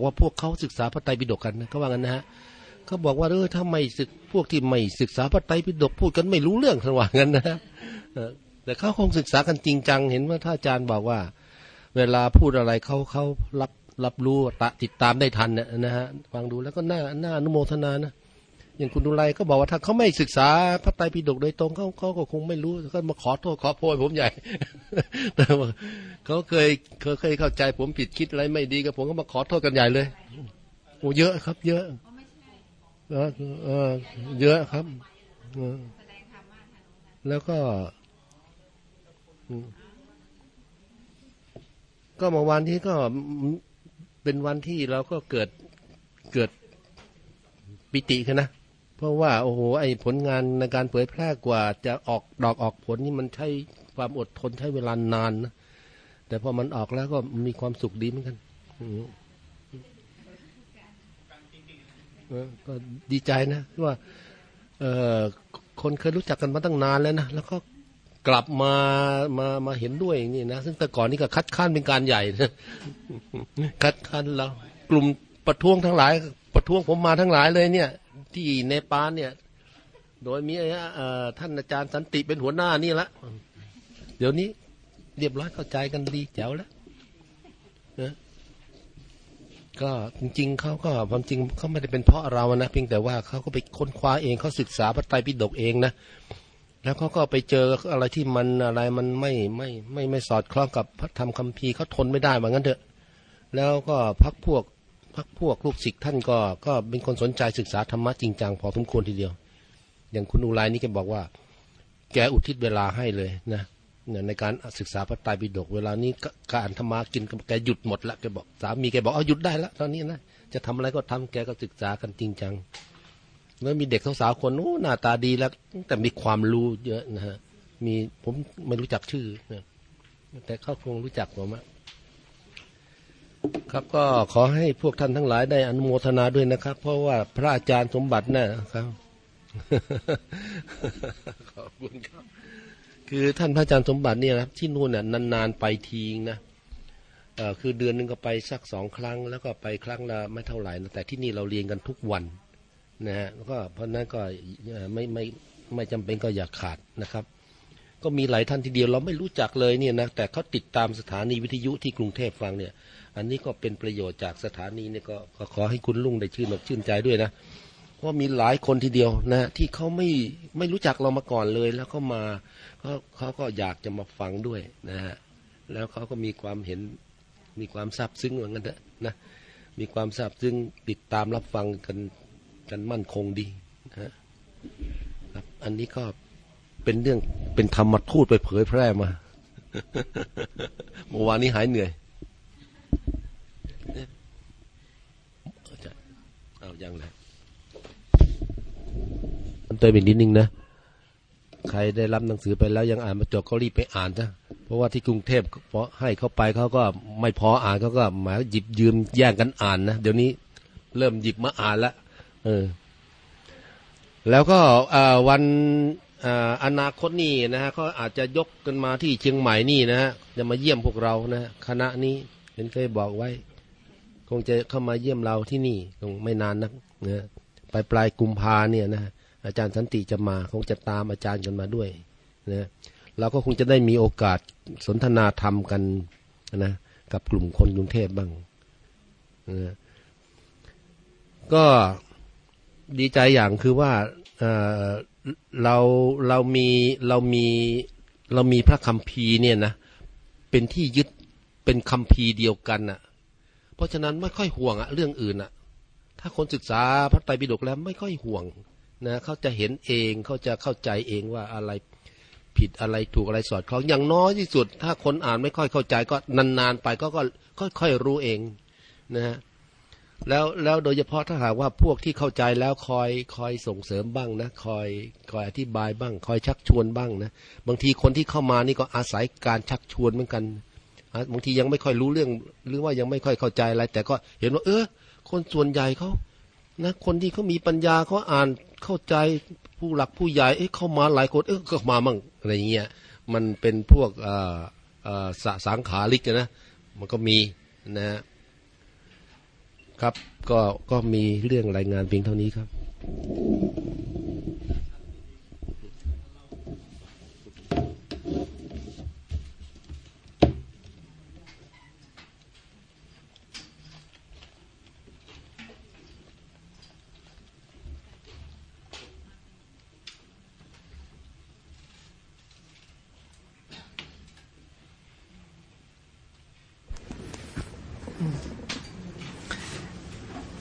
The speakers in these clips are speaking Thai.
บอกว่าพวกเขาศึกษาพระไตรปิฎกกันนะเขาว่างั้นนะฮะเขาบอกว่าเออถ้าไม่ศึกพวกที่ไม่ศึกษาพระไตรปิฎกพูดกันไม่รู้เรื่องทันว่างั้นนะแต่เขาคงศึกษากันจริงจัง เห็นว่าถ้าอาจารย์บอกว่า เวลาพูดอะไรเขาเขารับรับรู้ตะติดตามได้ทันเนี่ยนะฮะฟังดูแล้วก็น่าน่าอนุโมทนานะ อย่างคุณดุไลก็บอกว่าถ้าเขาไม่ศึกษาพระไตรปิฎกโดยตรงเขาเขาก็คงไม่รู้ก็มาขอโทษขอโพยผมใหญ่ แต่ว่าเขาเคยเขาเคยเข้าใจผมผิดคิดอะไรไม่ดีกับผมก็มาขอโทษกันใหญ่เลยโอ้เยอะครับ เยอะเออเยอะครับแล้วก็ก็เมื่อวานนี้ก็เป็นวันที่เราก็เกิดเกิดปิติกันนะ เพราะว่าโอ้โหไอผลงานในการเผยแพร่กว่า จะออกดอกออกผลนี่มันใช้ความอดทนใช้เวลานานนะแต่พอมันออกแล้วก็มีความสุขดีเหมือนกันอืมก็ดีใจนะว่าเออคนเคยรู้จักกันมาตั้งนานแล้วนะแล้วก็กลับมามามาเห็นด้วยอย่างนี่นะซึ่งแต่ก่อนนี่ก็คัดค้านเป็นการใหญ่นะคัดค้านเรากลุ่มประท้วงทั้งหลาย ประท้วงผมมาทั้งหลายเลยเนี่ย ที่เนปาลเนี่ย โดยมีท่านอาจารย์สันติเป็นหัวหน้านี่ละเดี๋ยวนี้เรียบร้อยเข้าใจกันดีแจ๋วแล้วนะก็จริงๆเขาก็ความจริงเขาไม่ได้เป็นเพราะเรานะเพียงแต่ว่าเขาก็ไปค้นคว้าเองเขาศึกษาพระไตรปิฎกเองนะแล้วเขาก็ไปเจออะไรที่มันอะไรมันไม่ไม่ไม่ไม่สอดคล้องกับพระธรรมคัมภีร์เขาทนไม่ได้เหมือนกันเถอะ แล้วก็พักพวก พักพวกลูกศิษย์ท่านก็ก็เป็นคนสนใจศึกษาธรรมะจริงจังพอสมควรทีเดียว อย่างคุณอุไรนี่แกบอกว่า แกอุทิศเวลาให้เลยนะในการศึกษาพระไตรปิฎกเวลานี้การธรรมะกินแกหยุดหมดละแกบอกสามีแกบอกเอาหยุดได้ละตอนนี้นะจะทำอะไรก็ทำแกก็ศึกษากันจริงจังแล้วมีเด็กสาวๆคนโอ้หน้าตาดีแล้ว แต่มีความรู้เยอะนะฮะมีผมไม่รู้จักชื่อนะแต่เขาคงรู้จักผมอะ ครับก็ขอให้พวกท่านทั้งหลายได้อนุโมทนาด้วยนะครับ เพราะว่าพระอาจารย์สมบัตินะครับ ขอบคุณครับ คือท่านพระอาจารย์สมบัติเนี่ยนะที่นู่นน่ะนานๆไปทีนะเอ่อคือเดือนหนึ่งก็ไปสักสองครั้ง แล้วก็ไปครั้งละไม่เท่าไหร่นะแต่ที่นี่เราเรียนกันทุกวันนะฮะแล้วก็เพราะนั้นก็ไม่ไม่ไม่จำเป็นก็อย่าขาดนะครับ ก็มีหลายท่านทีเดียวเราไม่รู้จักเลยเนี่ยนะแต่เขาติดตามสถานีวิทยุที่กรุงเทพฟังเนี่ย อันนี้ก็เป็นประโยชน์จากสถานีเนี่ยก็ขอให้คุณลุงได้ชื่นอกชื่นใจด้วยนะเพราะมีหลายคนทีเดียวนะที่เขาไม่ไม่รู้จักเรามาก่อนเลย แล้วก็มาเขาเขาก็อยากจะมาฟังด้วยนะฮะแล้วเขาก็มีความเห็นมีความซาบซึ้งเหมือนกันเถอะนะมีความซาบซึ้งติดตามรับฟังกันกันมั่นคงดีนะครับอันนี้ก็ เป็นเรื่องเป็นธรรมทูตไปเผยแพร่มาเมื่อวานนี้หายเหนื่อยเออาจะเอายังเลยมันเตยเป็นนิดนึงนะ ใครได้รับหนังสือไปแล้วยังอ่านไมาจบก็รีบไปอ่านซะเพราะว่าที่กรุงเทพเพราะให้เขาไปเขาก็ไม่พออ่านเขาก็หมายหยิบยืมแย่งกันอ่านนะเดี๋ยวนี้เริ่มหยิบมาอ่านละเออ แล้วก็วัน อนาคตนี่นะฮะเขาอาจจะยกกันมาที่เชียงใหม่นี่นะฮะจะมาเยี่ยมพวกเรานะคณะนี้เห็นเคยบอกไว้ คงจะเข้ามาเยี่ยมเราที่นี่คงไม่นานนักนะปลายปลายกุมภาเนี่ยนะอาจารย์สันติจะมาคงจะตามอาจารย์กันมาด้วยนะเราก็คงจะได้มีโอกาสสนทนาธรรมกันนะกับกลุ่มคนกรุงเทพบ้างนะก็ดีใจอย่างคือว่า เราเรามีเรามีเรามีพระคัมภีร์เนี่ยนะเป็นที่ยึดเป็นคัมภีร์เดียวกันน่ะ เพราะฉะนั้นไม่ค่อยห่วงอะเรื่องอื่นอะถ้าคนศึกษาพระไตรปิฎกแล้วไม่ค่อยห่วงนะเขาจะเห็นเองเขาจะเข้าใจเองว่าอะไรผิดอะไรถูกอะไรสอดคล้องอย่างน้อยที่สุด ถ้าคนอ่านไม่ค่อยเข้าใจก็นานๆไปก็ก็ค่อยๆรู้เองนะฮะ แล้วแล้วโดยเฉพาะถ้าหากว่าพวกที่เข้าใจแล้วคอยคอยส่งเสริมบ้างนะคอยคอยอธิบายบ้าง คอยชักชวนบ้างนะบางทีคนที่เข้ามานี่ก็อาศัยการชักชวนเหมือนกันบางทียังไม่ค่อยรู้เรื่อง หรือว่ายังไม่ค่อยเข้าใจอะไร แต่ก็เห็นว่า เออ คนส่วนใหญ่เขานะคนที่เขามีปัญญาเขาอ่านเข้าใจผู้หลักผู้ใหญ่เอ๊ะเข้ามาหลายคนเออก็มามั่งอะไรเงี้ยมันเป็นพวกอ่อเอ่อสสังขาริกนะมันก็มีนะฮะ ครับ ก็ก็มีเรื่องรายงานเพียงเท่านี้ครับ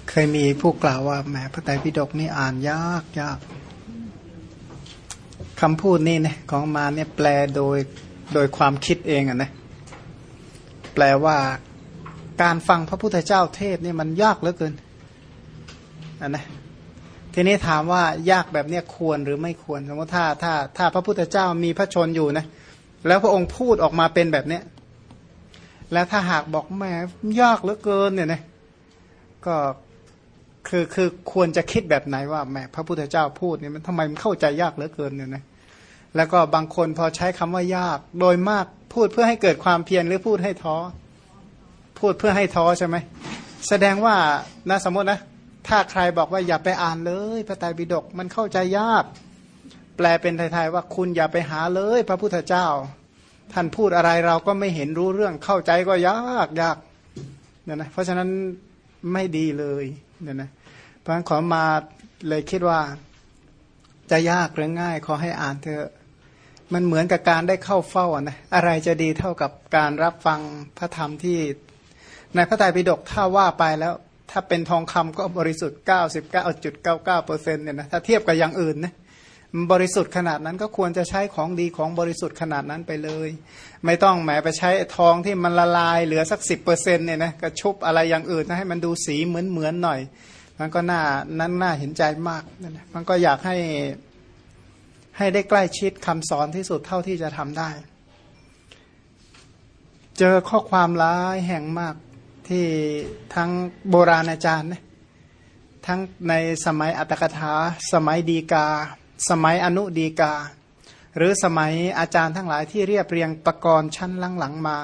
เคยมีผู้กล่าวว่าแหมพระไตรปิฎกนี่อ่านยากยากคำพูดนี่นี่ยของมาเนี่ยแปลโดยโดยความคิดเองอะนะแปลว่าการฟังพระพุทธเจ้าเทศนี่มันยากเหลือเกินอันนะทีนี้ถามว่ายากแบบเนี้ยควรหรือไม่ควร สมมติถ้าถ้าถ้าพระพุทธเจ้ามีพระชนอยู่นะแล้วพระองค์พูดออกมาเป็นแบบเนี้ยแล้วถ้าหากบอกแหมยากเหลือเกินเนี่ยนะก็ คือคือควรจะคิดแบบไหนว่าแหมพระพุทธเจ้าพูดเนี่ยมันทำไมมันเข้าใจยากเหลือเกินเนี่ยนะแล้วก็บางคนพอใช้คำว่ายาก โดยมากพูดเพื่อให้เกิดความเพียรหรือพูดให้ท้อ พูดเพื่อให้ท้อใช่ไหมแสดงว่านะสมมตินะถ้าใครบอกว่าอย่าไปอ่านเลยพระไตรปิฎกมันเข้าใจยาก แปลเป็นไทยๆว่าคุณอย่าไปหาเลย พระพุทธเจ้า ท่านพูดอะไรเราก็ไม่เห็นรู้เรื่องเข้าใจก็ยากยากเนี่ยนะเพราะฉะนั้นไม่ดีเลย เนี่ยนะเพราะฉะนั้นขอมาเลยคิดว่า จะยากหรือง่าย ขอให้อ่านเถอะมันเหมือนกับการได้เข้าเฝ้านะอะไรจะดีเท่ากับการรับฟังพระธรรมที่ ในพระไตรปิฎกถ้าว่าไปแล้ว ถ้าเป็นทองคำก็บริสุทธิ์ 99.99เปอร์เซ็นต์เนี่ยนะถ้าเทียบกับอย่างอื่นนะ บริสุทธิ์ขนาดนั้นก็ควรจะใช้ของดีของบริสุทธิ์ขนาดนั้นไปเลย ไม่ต้องแหมไปใช้ทองที่มันละลายเหลือสักสิบเปอร์เซ็นต์เนี่ยนะก็ชุบอะไรอย่างอื่นนะให้มันดูสีเหมือนเหมือนหน่อย มันก็น่านั้นน่าเห็นใจมากนั่นนะมันก็อยากให้ให้ได้ใกล้ชิดคำสอนที่สุดเท่าที่จะทำได้ เจอข้อความร้ายแห่งมากที่ทั้งโบราณอาจารย์นะทั้งในสมัยอัตถกถาสมัยดีกา สมัยอนุดีกา หรือสมัยอาจารย์ทั้งหลายที่เรียบเรียงประกรณ์ชั้นหลังๆมา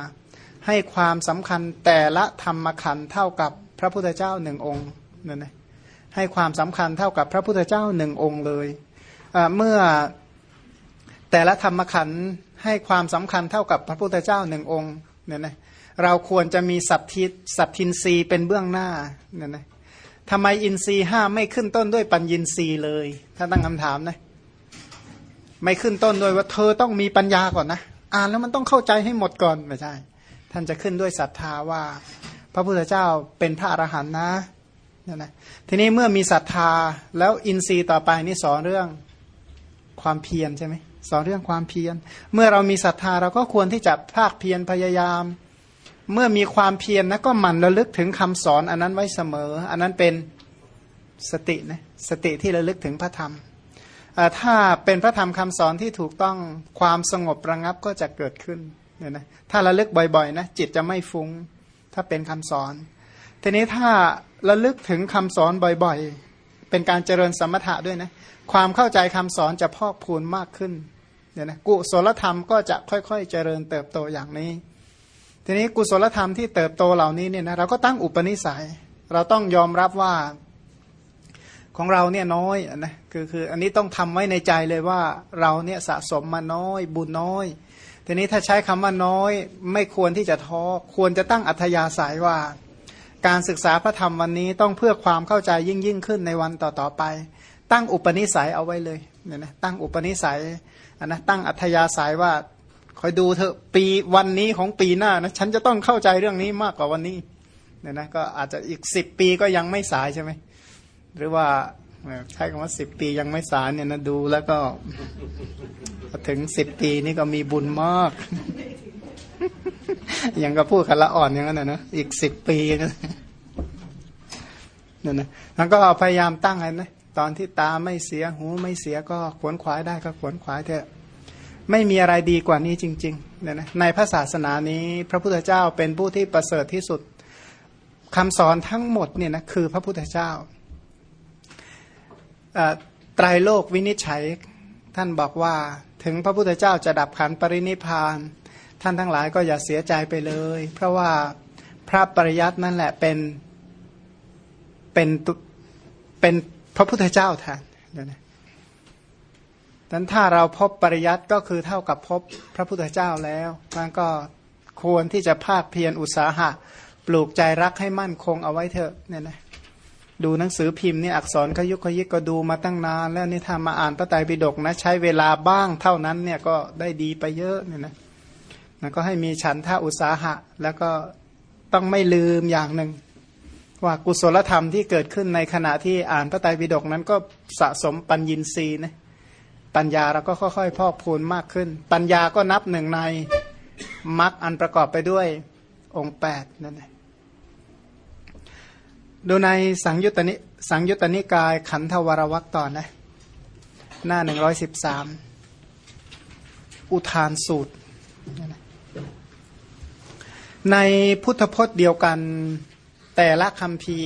ให้ความสำคัญแต่ละธรรมขันเท่ากับพระพุทธเจ้าหนึ่งองค์นั่นนะให้ความสำคัญเท่ากับพระพุทธเจ้าหนึ่งองค์เลยเมื่อแต่ละธรรมขันให้ความสำคัญเท่ากับพระพุทธเจ้าหนึ่งองค์เนี่ยนะเราควรจะมีสัตทิสัตทินรีเป็นเบื้องหน้าเนี่ยนะทำไมอินทรีห้าไม่ขึ้นต้นด้วยปัญญินทรีเลย ถ้าตั้งคำถามนะ ไม่ขึ้นต้นด้วยว่าเธอต้องมีปัญญาก่อนนะ อ่านแล้วมันต้องเข้าใจให้หมดก่อนไม่ใช่ ท่านจะขึ้นด้วยศรัทธาว่า พระพุทธเจ้าเป็นพระอรหันต์นะเนี่ยนะทีนี้เมื่อมีศรัทธาแล้วอินทรีย์ต่อไปนี่สอนเรื่องความเพียรใช่ไหมสอนเรื่องความเพียร เมื่อเรามีศรัทธาเราก็ควรที่จะภาคเพียรพยายาม เมื่อมีความเพียรนะก็หมั่นระลึกถึงคำสอนอันนั้นไว้เสมอ อันนั้นเป็นสตินะสติที่ระลึกถึงพระธรรม ถ้าเป็นพระธรรมคำสอนที่ถูกต้องความสงบระงับก็จะเกิดขึ้นเนี่ยนะถ้าระลึกบ่อยๆนะจิตจะไม่ฟุง้ง ถ้าเป็นคำสอน ทีนี้ถ้าระลึกถึงคำสอนบ่อยๆ เป็นการเจริญสมถะด้วยนะความเข้าใจคำสอนจะพอกพูนมากขึ้นเนี่ยนะกุศลธรรมก็จะค่อยๆ เจริญเติบโตอย่างนี้ ทีนี้กุศลธรรมที่เติบโตเหล่านี้เนี่ยนะเราก็ตั้งอุปนิสัย เราต้องยอมรับว่า ของเราเนี่ยน้อยนะคือคืออันนี้ต้องทำไว้ในใจเลยว่าเราเนี่ยสะสมมาน้อย บุญน้อย ทีนี้ถ้าใช้คำว่าน้อย ไม่ควรที่จะท้อควรจะตั้งอัธยาศัยว่า การศึกษาพระธรรมวันนี้ต้องเพื่อความเข้าใจยิ่งยิ่งขึ้นในวันต่อๆไป ตั้งอุปนิสัยเอาไว้เลยเนี่ยนะตั้งอุปนิสัยอันนะตั้งอัธยาศัยว่าคอยดูเถอะปีวันนี้ของปีหน้านะฉันจะต้องเข้าใจเรื่องนี้มากกว่าวันนี้เนี่ยนะก็อาจจะอีกสิบปีก็ยังไม่สายใช่ไหม หรือว่าใช้คำว่าสิบปียังไม่สายเนี่ยนะดูแล้วก็ถึงสิบปีนี่ก็มีบุญมาก ยังก็พูดคันละอ่อนอย่างนั้นนะอีกสิบปีนั่นนะแล้วก็พยายามตั้งไงนะตอนที่ตาไม่เสียหูไม่เสียก็ขวนขวายได้ก็ขวนขวายเถอะ ไม่มีอะไรดีกว่านี้จริงๆเนี่ยนะในพระศาสนานี้ พระพุทธเจ้าเป็นผู้ที่ประเสริฐที่สุดคำสอนทั้งหมดเนี่ยนะคือพระพุทธเจ้า ไตรโลกวินิจฉัยท่านบอกว่าถึงพระพุทธเจ้าจะดับขันปรินิพาน ท่านทั้งหลายก็อย่าเสียใจไปเลย เพราะว่าพระปริยัตินั่นแหละเป็นเป็นเป็นพระพุทธเจ้าแทนดี๋ยวนะนั้นถ้าเราพบปริยัติก็คือเท่ากับพบพระพุทธเจ้าแล้วมันก็ควรที่จะภาคเพียรอุตสาหะ ปลูกใจรักให้มั่นคงเอาไว้เถอะเนี่ยนะ ดูหนังสือพิมพ์นี่อักษรขยุกขยิกก็ดูมาตั้งนาน แล้วนี่ถ้ามาอ่านพระไตรปิฎกนะใช้เวลาบ้างเท่านั้นเนี่ยก็ได้ดีไปเยอะเนี่ยนะมันก็ให้มีฉันท่าอุตสาหะ แล้วก็ต้องไม่ลืมอย่างหนึ่งว่ากุศลธรรมที่เกิดขึ้นในขณะที่อ่านพระไตรปิฎกนั้นก็สะสมปัญญินทรีย์นะปัญญาเราก็ค่อยๆ พอกพูนมากขึ้น ปัญญาก็นับหนึ่งในมรรคอันประกอบไปด้วยองค์แปดนั่นเอง ดูในสังยุตตนิสังยุตตนิกายขันธวรวักต่อนนะหน้าหนึ่งร้อยสิบสามอุทานสูตร ในพุทธพจน์เดียวกัน แต่ละคำพี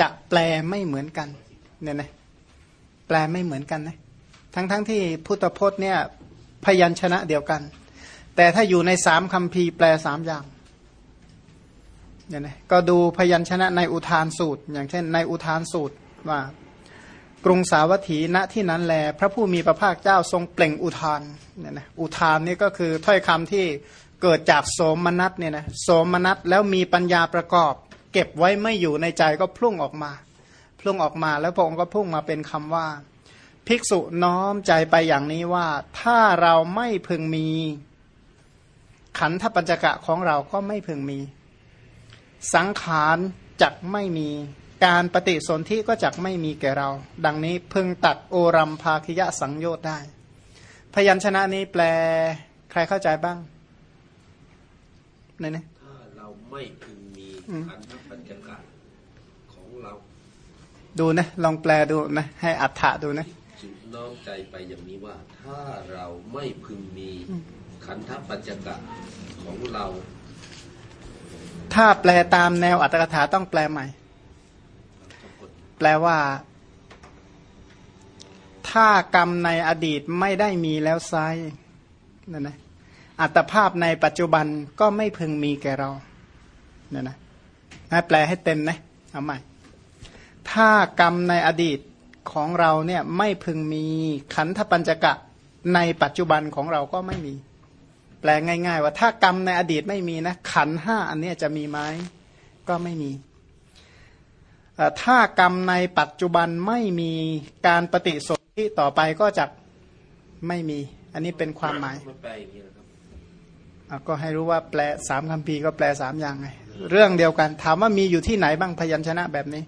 จะแปลไม่เหมือนกันเนี่ยนะแปลไม่เหมือนกันนะทั้งๆทที่พุทธพจน์เนี่ยพยัญชนะเดียวกัน แต่ถ้าอยู่ในสามคำพีแปลสามอย่าง เนี่ยนะก็ดูพยัญชนะในอุทานสูตร อย่างเช่นในอุทานสูตรว่ากรุงสาวัตถีณที่นั้นแล พระผู้มีพระภาคเจ้าทรงเปล่งอุทานเนี่ยนะอุทานนี่ก็คือถ้อยคำที่เกิดจากโสมนัสเนี่ยนะโสมนัสแล้วมีปัญญาประกอบ เก็บไว้ไม่อยู่ในใจก็พุ่งออกมาพุ่งออกมาแล้วพระองค์ก็พุ่งมาเป็นคำว่า ภิกษุน้อมใจไปอย่างนี้ว่า ถ้าเราไม่พึงมี ขันธปัญจกะของเราก็ไม่พึงมี สังขารจักไม่มี การปฏิสนธิก็จักไม่มีแก่เรา ดังนี้พึงตัดโอรัมภาคิยะสังโยชน์ได้ พยัญชนะนี้แปลใครเข้าใจบ้างนี่นะถ้าเราไม่พึงมีขันธปัญจกะของเรา ดูนะ ลองแปลดูนะ ให้อัฏฐะดูนะจุน้อมใจไปอย่างนี้ว่า ถ้าเราไม่พึงมีขันธปัญจกะของเรา ถ้าแปลตามแนวอัตถกถาต้องแปลใหม่ แปลว่า ถ้ากรรมในอดีตไม่ได้มีแล้วไซนั่นนะอัตภาพในปัจจุบันก็ไม่พึงมีแก่เราเนี่ยนะนะแปลให้เต็มนะเอาใหม่ ถ้ากรรมในอดีตของเราเนี่ยไม่พึงมีขันธปัญจกะในปัจจุบันของเราก็ไม่มี แปลง่าย ๆ ว่าถ้ากรรมในอดีตไม่มีนะ ขันห้าอันนี้จะมีไหมก็ไม่มีถ้ากรรมในปัจจุบันไม่มีการปฏิสนธิต่อไปก็จะไม่มี อันนี้เป็นความหมายก็ให้รู้ว่าแปลสามคำพีก็แปลสามอย่างไงเรื่องเดียวกัน ถามว่ามีอยู่ที่ไหนบ้างพยัญชนะแบบนี้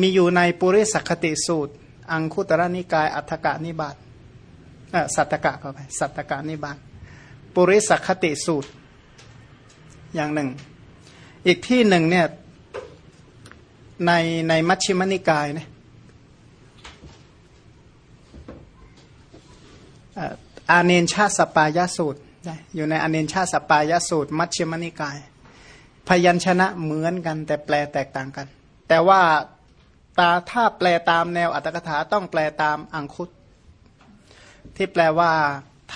มีอยู่ในปุริสัคติสูตร อังคุตระนิกาย อัฏฐกานิบาตสัตตกะเข้าไป สัตตกานิบาต ปุริสคติสูตร อย่างหนึ่ง อีกที่หนึ่งเนี่ยในในมัชฌิมนิกายเนี่ยอาเนนชาสปายาสูตร อยู่ในอาเนนชาสปายาสูตร มัชฌิมนิกาย พยัญชนะเหมือนกัน แต่แปลแตกต่างกัน แต่ว่าตาถ้าแปลตามแนวอัตถกถาต้องแปลตามอังคุตที่แปลว่า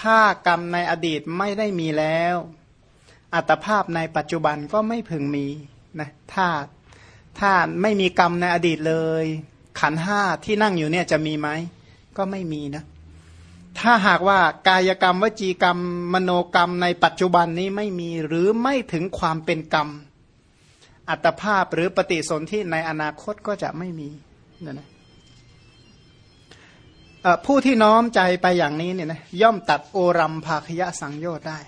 ถ้ากรรมในอดีตไม่ได้มีแล้ว อัตภาพในปัจจุบันก็ไม่พึงมีนะถ้าถ้าไม่มีกรรมในอดีตเลย ขันห้าที่นั่งอยู่เนี่ยจะมีไหมก็ไม่มีนะถ้าหากว่ากายกรรมวจีกรรม มโนกรรมในปัจจุบันนี้ไม่มีหรือไม่ถึงความเป็นกรรม อัตภาพหรือปฏิสนธิในอนาคตก็จะไม่มีนะนะ ผู้ที่น้อมใจไปอย่างนี้เนี่ยนะย่อมตัดโอรัมภาคยะสังโยชน์ได้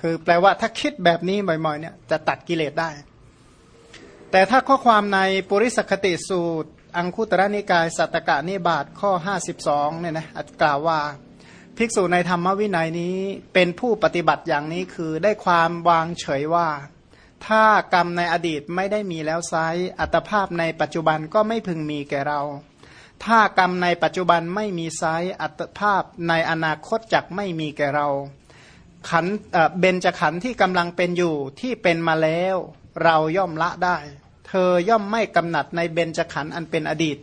คือแปลว่าถ้าคิดแบบนี้บ่อยๆเนี่ยจะตัดกิเลสได้ แต่ถ้าข้อความในปุริสคติสูตร อังคุตระนิกาย สัตตกะนิบาตข้อ 52เนี่ยนะกล่าวว่า ภิกษุในธรรมวินัยนี้เป็นผู้ปฏิบัติอย่างนี้คือได้ความวางเฉยว่า ถ้ากรรมในอดีตไม่ได้มีแล้วไซอัตภาพในปัจจุบันก็ไม่พึงมีแก่เรา ถ้ากรรมในปัจจุบันไม่มีไซอัตภาพในอนาคตจักไม่มีแก่เราขันเบญจขันธ์ที่กำลังเป็นอยู่ที่เป็นมาแล้ว เราย่อมละได้ เธอย่อมไม่กำหนัดในเบญจขันธ์อันเป็นอดีต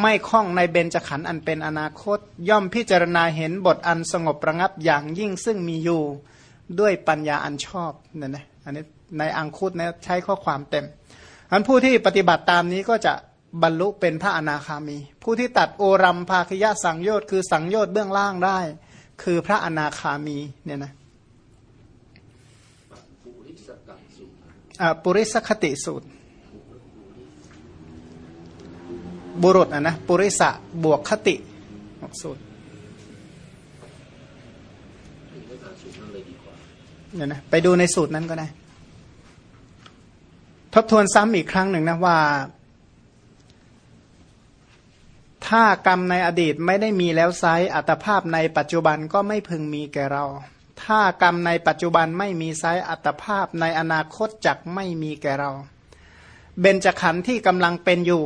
ไม่คล้องในเบญจขันธ์อันเป็นอนาคต ย่อมพิจารณาเห็นบทอันสงบระงับอย่างยิ่งซึ่งมีอยู่ด้วยปัญญาอันชอบนั่นนะอันนี้ในอังคุตนะใช้ข้อความเต็มอันผู้ที่ปฏิบัติตามนี้ก็จะ บรรลุเป็นพระอนาคามี ผู้ที่ตัดโอรัมภาคยะสังโยชน์คือสังโยชน์เบื้องล่างได้ คือพระอนาคามีเนี่ยนะปุริสคติสูตร บุรุษอะนะปุริสะบวกคติสูตรเนี่ยนะไปดูในสูตรนั้นก็ได้ ทบทวนซ้ำอีกครั้งหนึ่งนะว่า ถ้ากรรมในอดีตไม่ได้มีแล้วไซอัตภาพในปัจจุบันก็ไม่พึงมีแก่เรา ถ้ากรรมในปัจจุบันไม่มีไซอัตภาพในอนาคตจักไม่มีแก่เรา เบญจขันธ์ที่กำลังเป็นอยู่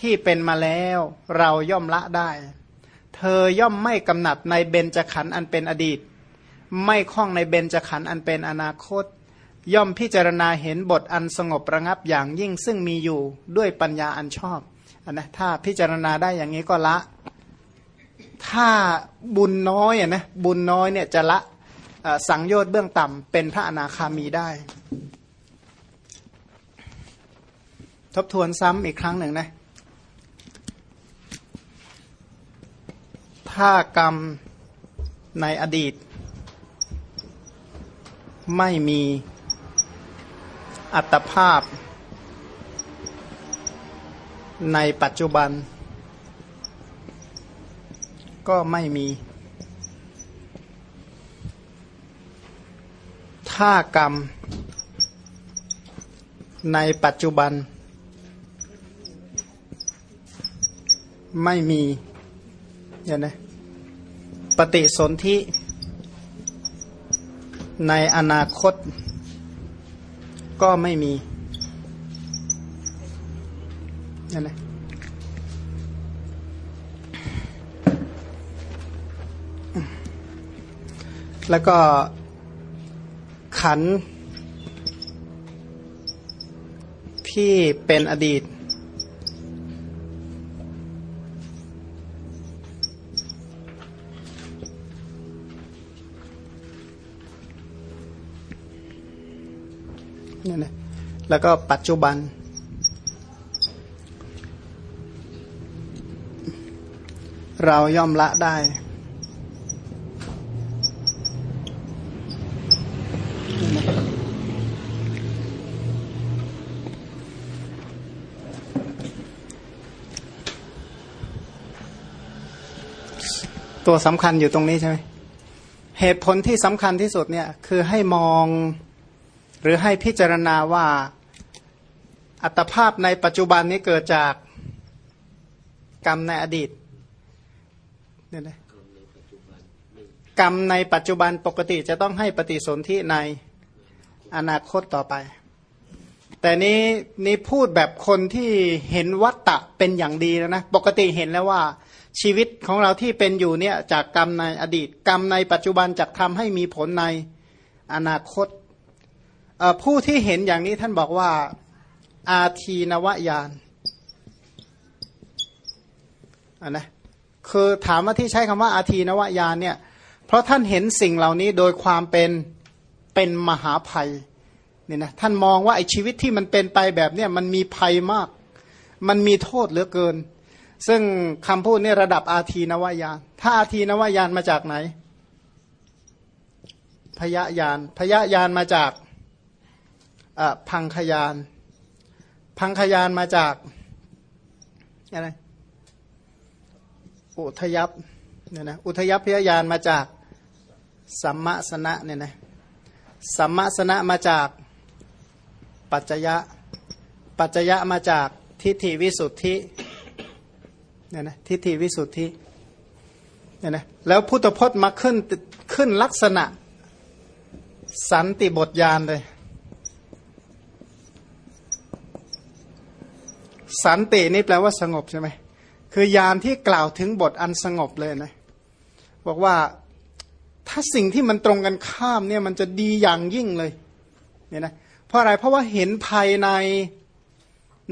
ที่เป็นมาแล้วเราย่อมละได้ เธอย่อมไม่กำหนัดในเบญจขันธ์อันเป็นอดีต ไม่คล้องในเบญจขันธ์อันเป็นอนาคต ย่อมพิจารณาเห็นบทอันสงบระงับอย่างยิ่งซึ่งมีอยู่ด้วยปัญญาอันชอบ นนะถ้าพิจารณาได้อย่างนี้ก็ละ ถ้าบุญน้อยอะนะบุญน้อยเนี่ยจะละสังโยชน์เบื้องต่ำเป็นพระอนาคามีได้ ทบทวนซ้ำอีกครั้งหนึ่งนะถ้ากรรมในอดีต ไม่มีอัตภาพ ในปัจจุบัน ก็ไม่มี ถ้ากรรม ในปัจจุบัน ไม่มีเห็นไหมปฏิสนธิในอนาคต ก็ไม่มี เห็นไหมแล้วก็ขันที่เป็นอดีตนี่ยนะแล้วก็ปัจจุบัน เราย่อมละได้ ตัวสำคัญอยู่ตรงนี้ใช่ไหมเหตุผลที่สำคัญที่สุดเนี่ย คือให้มองหรือให้พิจารณาว่าอัตภาพในปัจจุบันนี้เกิดจากกรรมในอดีต เนี่ยนะกรรมในปัจจุบันปกติจะต้องให้ปฏิสนธิในอนาคตต่อไป แต่นี้นี่พูดแบบคนที่เห็นวัตตะเป็นอย่างดีแล้วนะ ปกติเห็นแล้วว่าชีวิตของเราที่เป็นอยู่เนี่ยจากกรรมในอดีต กรรมในปัจจุบันจะทำให้มีผลในอนาคต ผู้ที่เห็นอย่างนี้ท่านบอกว่าอาทีนวายานอันนะ คือถามว่าที่ใช้คำว่าอาทีนวายานเนี่ย เพราะท่านเห็นสิ่งเหล่านี้โดยความเป็นเป็นมหาภัยเนี่ยนะท่านมองว่าไอ้ชีวิตที่มันเป็นไปแบบเนี้ยมันมีภัยมาก มันมีโทษเหลือเกิน ซึ่งคำพูดเนี่ยระดับอาทีนวายาน ถ้าอาทีนวายานมาจากไหน พยายานพยายานมาจากพังขยาน พังขยานมาจากอะไร อุทยับเนี่ยนะอุทยับพยายานมาจากสัมมสนะเนี่ยนะสัมมสนะมาจากปัจจยะ ปัจจยะมาจากทิฏฐิวิสุทธิเนี่ยนะทิฏฐิวิสุทธิเนี่ยนะแล้วพุทธพจน์มาขึ้นขึ้นลักษณะ สันติบทยานเลย สันตินี่แปลว่าสงบใช่ไหม คือยานที่กล่าวถึงบทอันสงบเลยนะบอกว่าถ้าสิ่งที่มันตรงกันข้ามเนี่ยมันจะดีอย่างยิ่งเลยเนี่ยนะเพราะอะไรเพราะว่าเห็นภายใน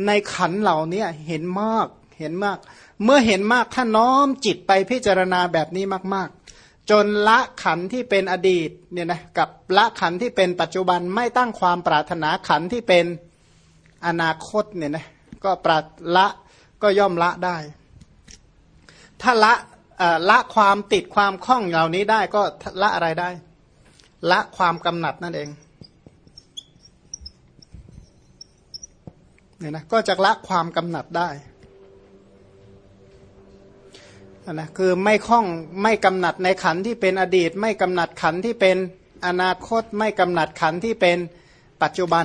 ในขันเหล่านี้เห็นมากเห็นมาก เมื่อเห็นมากถ้าน้อมจิตไปพิจารณาแบบนี้มาก ๆ จนละขันที่เป็นอดีตเนี่ยนะกับละขันที่เป็นปัจจุบันไม่ตั้งความปรารถนาขันที่เป็นอนาคตเนี่ยนะก็ปราละก็ย่อมละได้ ถ้าละละความติดความคล้องเหล่านี้ได้ก็ละอะไรได้ ละความกำหนัดนั่นเองเนี่ยนะก็จะละความกำหนัดได้นะคือไม่คล้องไม่กำหนัดในขันที่เป็นอดีต ไม่กำหนัดขันที่เป็นอนาคต ไม่กำหนัดขันที่เป็นปัจจุบัน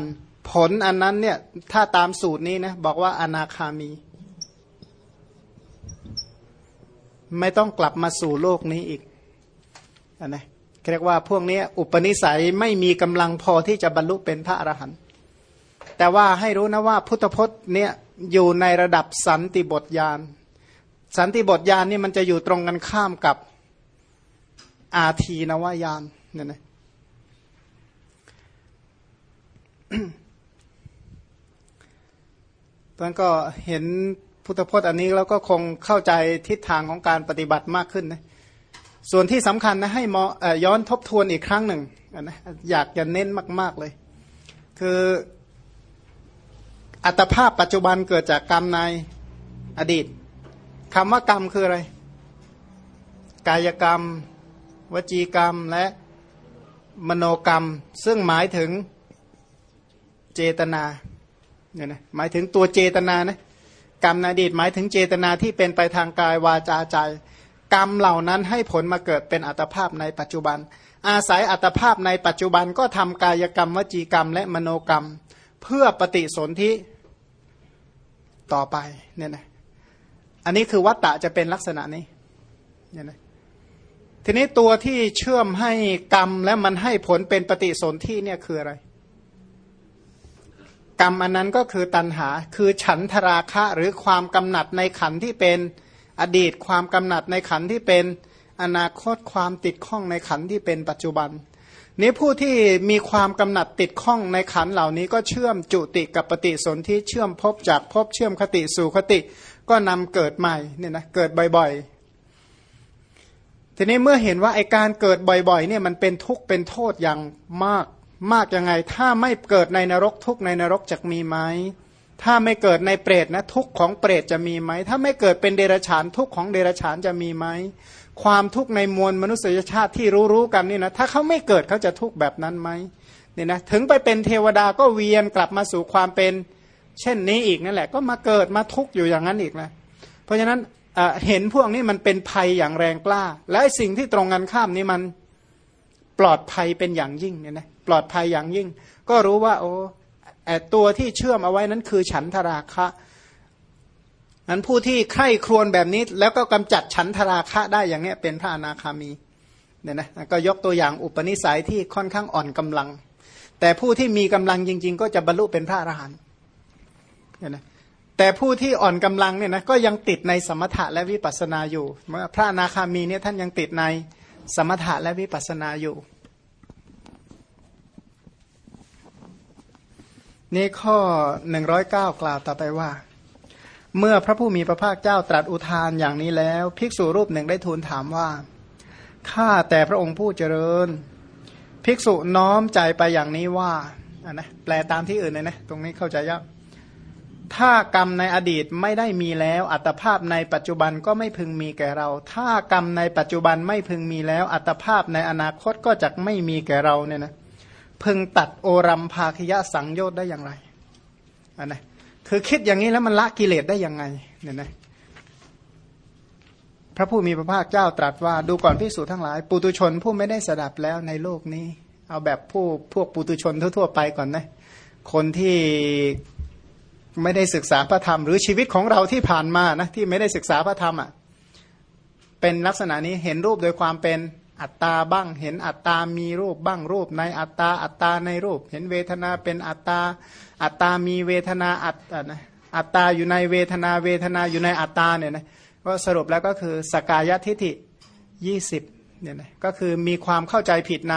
ผลอันนั้นเนี่ยถ้าตามสูตรนี้นะบอกว่าอนาคามี ไม่ต้องกลับมาสู่โลกนี้อีกนะเรียกว่าพวกนี้อุปนิสัยไม่มีกำลังพอที่จะบรรลุเป็นพระอรหันต์แต่ว่าให้รู้นะว่าพุทธพจน์เนี่ยอยู่ในระดับสันติบทยานสันติบทยานนี่มันจะอยู่ตรงกันข้ามกับอาทีนวายานเนี่ยนะตอนก็เห็น พุทธพจน์อันนี้แล้วก็คงเข้าใจทิศทางของการปฏิบัติมากขึ้นนะส่วนที่สำคัญนะให้มอย้อนทบทวนอีกครั้งหนึ่งนะอยากจะเน้นมาก ๆเลย คืออัตภาพปัจจุบันเกิดจากกรรมในอดีตคำว่ากรรมคืออะไร กายกรรม วจีกรรมและมโนกรรม ซึ่งหมายถึงเจตนาเนี่ยนะหมายถึงตัวเจตนานะ กรรมในอดีตหมายถึงเจตนาที่เป็นไปทางกายวาจาใจ กรรมเหล่านั้นให้ผลมาเกิดเป็นอัตภาพในปัจจุบัน อาศัยอัตภาพในปัจจุบันก็ทำกายกรรมวจีกรรมและมโนกรรม เพื่อปฏิสนธิต่อไปเนี่ยนะอันนี้คือวัตตะจะเป็นลักษณะนี้เนี่ยนะทีนี้ตัวที่เชื่อมให้กรรมและมันให้ผลเป็นปฏิสนธิเนี่ยคืออะไร กรรมอันนั้นก็คือตัณหา คือฉันทราคะหรือความกำหนัดในขันที่เป็นอดีตความกำหนัดในขันที่เป็นอนาคตความติดข้องในขันที่เป็นปัจจุบัน นี้ผู้ที่มีความกำหนัดติดข้องในขันเหล่านี้ก็เชื่อมจุติกับปฏิสนธิเชื่อมพบจากพบเชื่อมคติสู่คติก็นำเกิดใหม่เนี่ยนะเกิดบ่อยๆ ทีนี้เมื่อเห็นว่าไอการเกิดบ่อยๆเนี่ยมันเป็นทุกข์เป็นโทษอย่างมาก มากยังไง ถ้าไม่เกิดในนรกทุกในนรกจะมีไหมถ้าไม่เกิดในเปรตนะทุกของเปรตจะมีไหม ถ้าไม่เกิดเป็นเดรัจฉานทุกของเดรัจฉานจะมีไหม ความทุกข์ในมวลมนุษยชาติที่รู้ๆกันนี่นะถ้าเขาไม่เกิดเขาจะทุกข์แบบนั้นไหมเนี่ยนะถึงไปเป็นเทวดาก็เวียนกลับมาสู่ความเป็น เช่นนี้อีกนั่นแหละ ก็มาเกิดมาทุกข์อยู่อย่างนั้นอีกนะเพราะฉะนั้นเห็นพวกนี้มันเป็นภัยอย่างแรงกล้า และสิ่งที่ตรงกันข้ามนี้มัน ปลอดภัยเป็นอย่างยิ่งเนี่ยนะปลอดภัยอย่างยิ่ง ก็รู้ว่า โอ้ตัวที่เชื่อมเอาไว้นั้นคือฉันทราคะนั้นผู้ที่ใคร่ครวญแบบนี้ แล้วก็กำจัดฉันทราคะได้อย่างนี้เป็นพระอนาคามีเนี่ยนะก็ยกตัวอย่างอุปนิสัยที่ค่อนข้างอ่อนกำลัง แต่ผู้ที่มีกำลังจริง ๆ ก็จะบรรลุเป็นพระอรหันต์เนี่ยนะแต่ผู้ที่อ่อนกำลังเนี่ยนะก็ยังติดในสมถะและวิปัสสนาอยู่พระนาคามีเนี่ยท่านยังติดในสมถะและวิปัสสนาอยู่ นี่ข้อหนึ่งร้อยเก้ากล่าวต่อไปว่า เมื่อพระผู้มีพระภาคเจ้าตรัสอุทานอย่างนี้แล้ว ภิกษุรูปหนึ่งได้ทูลถามว่าข้าแต่พระองค์ผู้เจริญ ภิกษุน้อมใจไปอย่างนี้ว่าอะนะแปลตามที่อื่นเลยนะ ตรงนี้เข้าใจยากถ้ากรรมในอดีตไม่ได้มีแล้ว อัตภาพในปัจจุบันก็ไม่พึงมีแก่เรา ถ้ากรรมในปัจจุบันไม่พึงมีแล้ว อัตภาพในอนาคตก็จะไม่มีแก่เราเนี่ยนะ พึงตัดโอรัมภาคยะสังโยชน์ได้อย่างไรอันนะคือคิดอย่างนี้แล้วมันละกิเลสได้ยังไงเนี่ยนะพระผู้มีพระภาคเจ้าตรัสว่าดูก่อนพิสูจทั้งหลาย ปุตุชนผู้ไม่ได้สดับแล้วในโลกนี้ เอาแบบผู้พวกปุตุชนทั่วๆไปก่อนนะคนที่ไม่ได้ศึกษาพระธรรม หรือชีวิตของเราที่ผ่านมานะที่ไม่ได้ศึกษาพระธรรมอะเป็นลักษณะนี้เห็นรูปโดยความเป็น อัตตาบ้าง เห็นอัตตามีรูปบ้างรูปในอัตตาอัตตาในรูป เห็นเวทนาเป็นอัตตาอัตตามีเวทนาอัตนะอัตตาอยู่ในเวทนาเวทนาอยู่ในอัตตาเนี่ยนะก็สรุปแล้วก็คือสกายทิฏฐิยี่สิบเนี่ยนะก็คือมีความเข้าใจผิดใน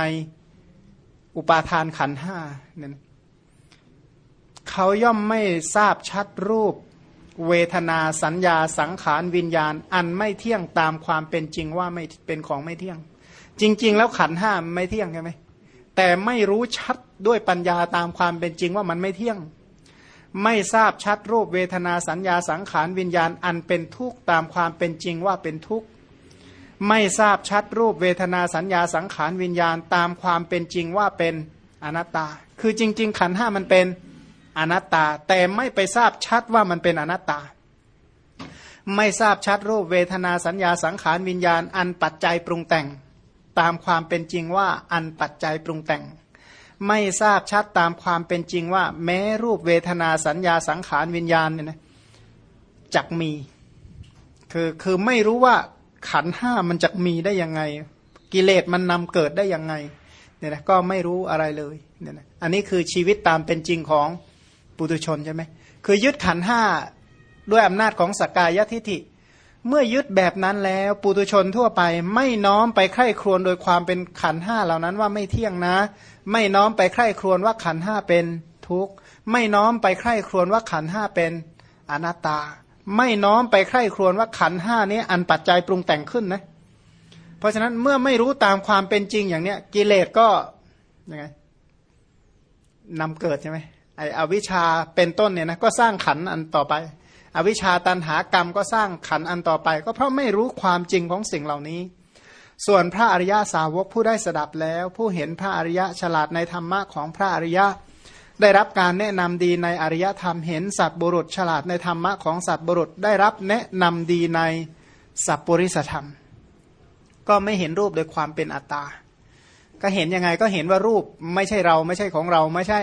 อุปาทานขันห้าเนี่ยนะเขาย่อมไม่ทราบชัดรูป เวทนาสัญญาสังขารวิญญาณ อันไม่เที่ยงตามความเป็นจริงว่าไม่เป็นของไม่เที่ยง จริง ๆ แล้วขันห้าไม่เที่ยงใช่ไหมแต่ไม่รู้ชัดด้วยปัญญาตามความเป็นจริงว่ามันไม่เที่ยง ไม่ทราบชัดรูปเวทนาสัญญาสังขารวิญญาณอันเป็นทุกข์ตามความเป็นจริงว่าเป็นทุกข์ไม่ทราบชัดรูปเวทนาสัญญาสังขารวิญญาณตามความเป็นจริงว่าเป็นอนัตตา คือจริง ๆ ขันห้ามันเป็นอนัตตา แต่ไม่ไปทราบชัดว่ามันเป็นอนัตตา ไม่ทราบชัดรูปเวทนาสัญญาสังขารวิญญาณอันปัจจัยปรุงแต่ง ตามความเป็นจริงว่าอันปัจจัยปรุงแต่ง ไม่ทราบชัดตามความเป็นจริงว่า แม้รูปเวทนาสัญญาสังขารวิญญาณเนี่ยนะจักมี คือคือไม่รู้ว่าขันห้ามันจะมีได้ยังไง กิเลสมันนำเกิดได้ยังไงเนี่ยนะก็ไม่รู้อะไรเลยเนี่ยนะอันนี้คือชีวิตตามเป็นจริงของปุถุชนใช่ไหมคือยึดขันห้าด้วยอำนาจของสกกายทิฐิ เมื่อยึดแบบนั้นแล้วปุถุชนทั่วไป ไม่น้อมไปไข้ครวนโดยความเป็นขันห้าเหล่านั้นว่าไม่เที่ยงนะ ไม่น้อมไปไข้ครวนว่าขันห้าเป็นทุกข์ไม่น้อมไปไข้ครวนว่าขันห้าเป็นอนัตตา ไม่น้อมไปใคร่ครวญว่าขันห้านี้อันปัจจัยปรุงแต่งขึ้นนะ เพราะฉะนั้นเมื่อไม่รู้ตามความเป็นจริงอย่างเนี้ยกิเลสก็ยังไงนำเกิดใช่ไหมไออวิชชาเป็นต้นเนี่ยนะก็สร้างขันอันต่อไป อวิชชาตันหากรรมก็สร้างขันอันต่อไป ก็เพราะไม่รู้ความจริงของสิ่งเหล่านี้ ส่วนพระอริยาสาวกผู้ได้สดับแล้ว ผู้เห็นพระอริยะฉลาดในธรรมะของพระอริยะ ได้รับการแนะนำดีในอริยธรรมเห็นสัตบุรุษฉลาดในธรรมะของสัตบุรุษได้รับแนะนำดีในสัพปริสธรรม ก็ไม่เห็นรูปโดยความเป็นอัตตา ก็เห็นยังไงก็เห็นว่ารูปไม่ใช่เราไม่ใช่ของเราไม่ใช่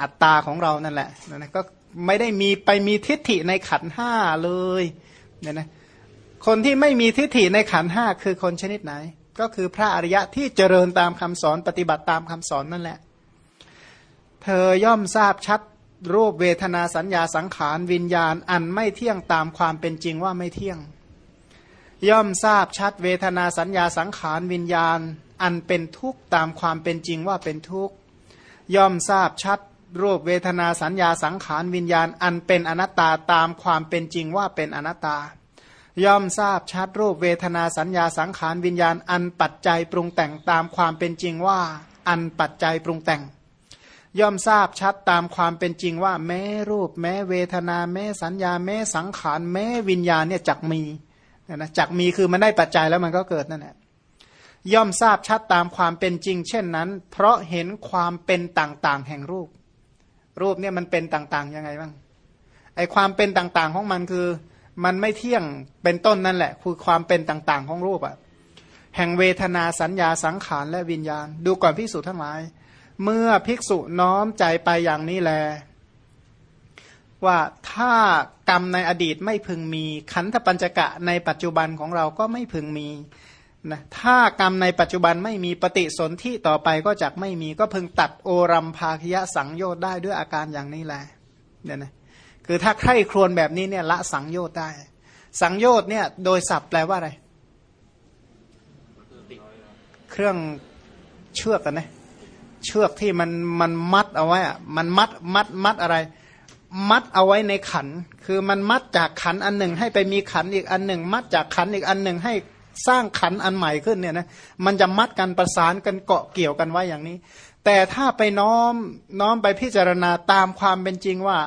อัตตาของเรานั่นแหละนะก็ ไม่ได้มีไปมีทิฏฐิในขันห้าเลยเนี่ยนะคนที่ไม่มีทิฏฐิในขันห้าคือคนชนิดไหน ก็คือพระอริยะที่เจริญตามคำสอนปฏิบัติตามคำสอนนั่นแหละ เธอย่อมทราบชัดรูปเวทนาสัญญาสังขารวิญญาณ อันไม่เที่ยงตามความเป็นจริงว่าไม่เที่ยง ย่อมทราบชัดเวทนาสัญญาสังขารวิญญาณ อันเป็นทุกข์ตามความเป็นจริงว่าเป็นทุกข์ย่อมทราบชัด รูปเวทนาสัญญาสังขารวิญญาณ อันเป็นอนัตตาตามความเป็นจริงว่าเป็นอนัตตา ย่อมทราบชัดรูปเวทนาสัญญาสังขารวิญญาณ อันปัจจัยปรุงแต่งตามความเป็นจริงว่า อันปัจจัยปรุงแต่ง ย่อมทราบชัดตามความเป็นจริงว่า แม้รูป แม้เวทนา แม้สัญญา แม้สังขารแม้วิญญาณเนี่ยจักมีนะจักมีคือมันได้ปัจจัยแล้วมันก็เกิดนั่นแหละย่อมทราบชัดตามความเป็นจริง เช่นนั้น เพราะเห็นความเป็นต่างๆ แห่งรูป รูปเนี่ยมันเป็นต่างๆยังไงบ้างไอความเป็นต่างๆของมันคือ มันไม่เที่ยงเป็นต้นนั่นแหละ คือความเป็นต่างๆของรูปอะแห่งเวทนาสัญญาสังขารและวิญญาณ ดูก่อนพิสูจน์ทั้งหลาย เมื่อภิกษุน้อมใจไปอย่างนี้แล ว่าถ้ากรรมในอดีตไม่พึงมี ขันธปัญจกะในปัจจุบันของเราก็ไม่พึงมี นะถ้ากรรมในปัจจุบันไม่มีปฏิสนธิต่อไปก็จะไม่มีก็พึงตัดโอรัมภาคยะสังโยชน์ได้ด้วยอาการอย่างนี้แหละเนี่ยนะคือถ้าใคร่ครวญแบบนี้เนี่ยละสังโยชน์ได้ สังโยชน์เนี่ยโดยศัพท์แปลว่าอะไร เครื่องเชือกกันนะเชือกที่มันมันมัดเอาไว้อะมันมัดมัดมัดอะไร มัดเอาไว้ในขัน คือมันมัดจากขันอันหนึ่งให้ไปมีขันอีกอันหนึ่ง มัดจากขันอีกอันหนึ่งให้ สร้างขันอันใหม่ขึ้นเนี่ยนะมันจะมัดกันประสานกันเกาะเกี่ยวกันไว้อย่างนี้ แต่ถ้าไปน้อมน้อมไปพิจารณาตามความเป็นจริงว่า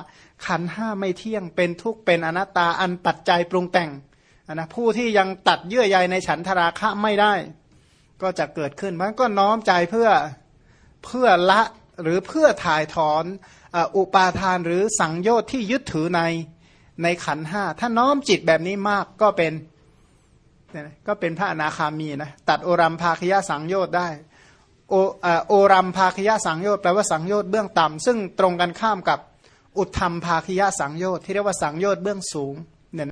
ขันห้าไม่เที่ยงเป็นทุกข์เป็นอนัตตาอันปัจจัยปรุงแต่งนะผู้ที่ยังตัดเยื่อใยในฉันทราคะไม่ได้ ก็จะเกิดขึ้นมันก็น้อมใจเพื่อเพื่อละหรือเพื่อถ่ายถอนอุปาทานหรือสังโยชน์ที่ยึดถือในในขันห้าถ้าน้อมจิตแบบนี้มากก็เป็น ก็เป็นพระอนาคามีนะตัดโอรัมภาคยะสังโยชน์ได้ โอโอรัมภาคยะสังโยชน์แปลว่าสังโยชน์เบื้องต่ำซึ่งตรงกันข้ามกับอุทธรรมภาคยะสังโยชน์ที่เรียกว่าสังโยชน์เบื้องสูง